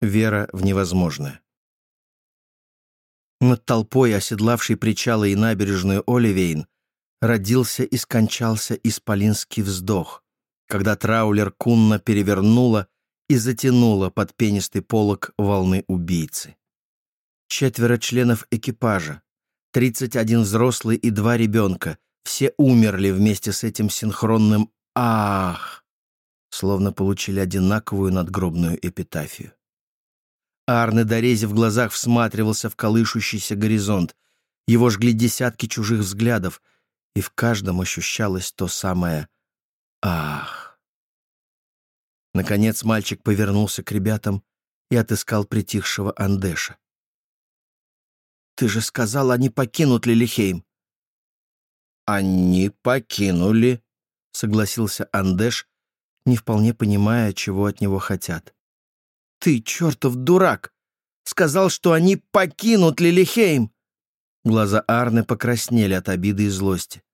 Вера в невозможное. Над толпой, оседлавшей причалы и набережную Оливейн, родился и скончался исполинский вздох, когда траулер кунно перевернула и затянула под пенистый полог волны убийцы. Четверо членов экипажа, 31 взрослый и два ребенка, все умерли вместе с этим синхронным «Ах!», словно получили одинаковую надгробную эпитафию. Арне Дорези в глазах всматривался в колышущийся горизонт. Его жгли десятки чужих взглядов, и в каждом ощущалось то самое «Ах!». Наконец мальчик повернулся к ребятам и отыскал притихшего Андеша. «Ты же сказал, они покинут Лилихейм!» «Они покинули», — согласился Андеш, не вполне понимая, чего от него хотят. «Ты, чертов дурак! Сказал, что они покинут Лилихейм!» Глаза Арны покраснели от обиды и злости.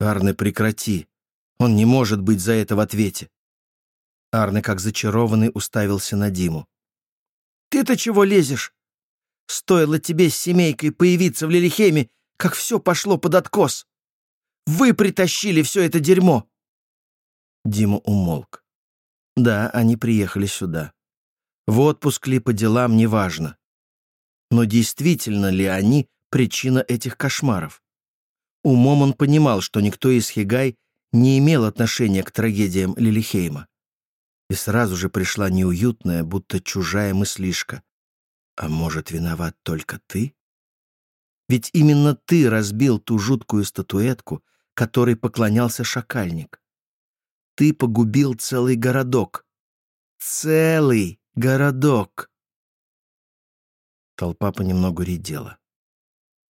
«Арне, прекрати! Он не может быть за это в ответе!» Арне, как зачарованный, уставился на Диму. «Ты-то чего лезешь? Стоило тебе с семейкой появиться в Лилихейме, как все пошло под откос. Вы притащили все это дерьмо!» Дима умолк. Да, они приехали сюда. В отпуск ли по делам, неважно. Но действительно ли они причина этих кошмаров? Умом он понимал, что никто из Хигай не имел отношения к трагедиям Лилихейма. И сразу же пришла неуютная, будто чужая мыслишка. А может, виноват только ты? Ведь именно ты разбил ту жуткую статуэтку, которой поклонялся шакальник. Ты погубил целый городок. Целый городок. Толпа понемногу редела.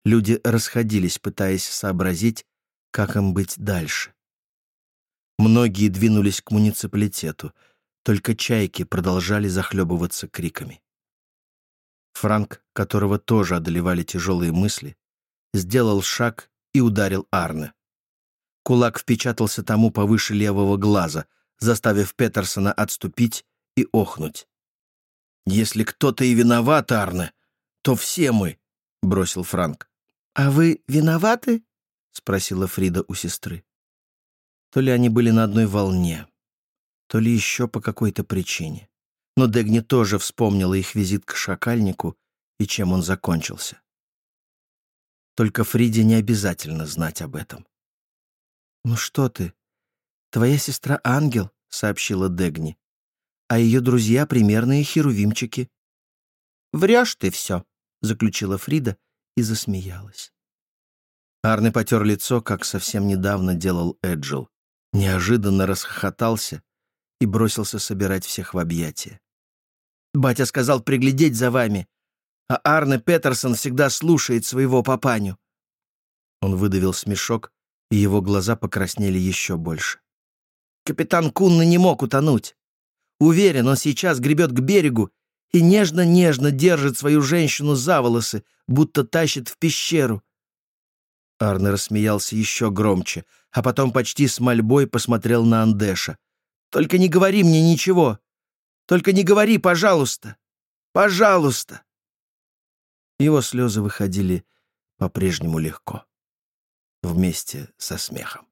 Люди расходились, пытаясь сообразить, как им быть дальше. Многие двинулись к муниципалитету, только чайки продолжали захлебываться криками. Франк, которого тоже одолевали тяжелые мысли, сделал шаг и ударил Арне. Кулак впечатался тому повыше левого глаза, заставив Петерсона отступить и охнуть. «Если кто-то и виноват, Арне, то все мы», — бросил Франк. «А вы виноваты?» — спросила Фрида у сестры. То ли они были на одной волне, то ли еще по какой-то причине но Дегни тоже вспомнила их визит к шакальнику и чем он закончился. Только Фриде не обязательно знать об этом. «Ну что ты? Твоя сестра ангел», — сообщила Дегни, «а ее друзья — примерные херувимчики». «Врешь ты все», — заключила Фрида и засмеялась. Арне потер лицо, как совсем недавно делал Эджил. Неожиданно расхохотался и бросился собирать всех в объятия. Батя сказал приглядеть за вами, а Арне Петерсон всегда слушает своего папаню». Он выдавил смешок, и его глаза покраснели еще больше. «Капитан Кунна не мог утонуть. Уверен, он сейчас гребет к берегу и нежно-нежно держит свою женщину за волосы, будто тащит в пещеру». Арне рассмеялся еще громче, а потом почти с мольбой посмотрел на Андеша. «Только не говори мне ничего. Только не говори, пожалуйста! Пожалуйста!» Его слезы выходили по-прежнему легко, вместе со смехом.